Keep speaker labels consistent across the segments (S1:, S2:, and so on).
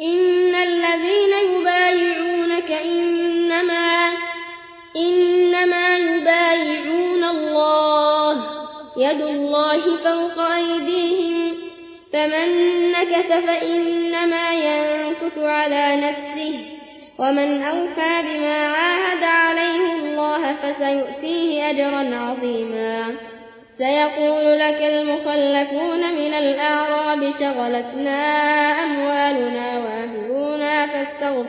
S1: إن الذين يبايعونك إنما إنما يبايعون الله يد الله فوق أيديهم فمن نكث فإنما ينكث على نفسه ومن أوفى بما عاهد عليه الله فسيؤتيه أجرا عظيما سيقول لك المخلفون من الأعراب شغلتنا أم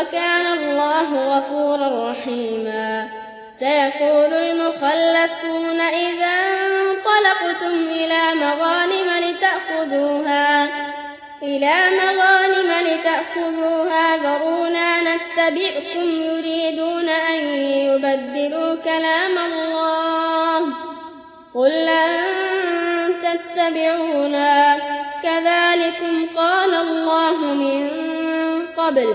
S1: وكان الله غفورا رحيما سيقول المخلفون إذا انطلقتم إلى مغانم لتأخذوها إلى مغانم لتأخذوها ذرونا نتبعكم يريدون أن يبدلوا كلام الله قل لن تتبعونا كذلكم قال الله من قبل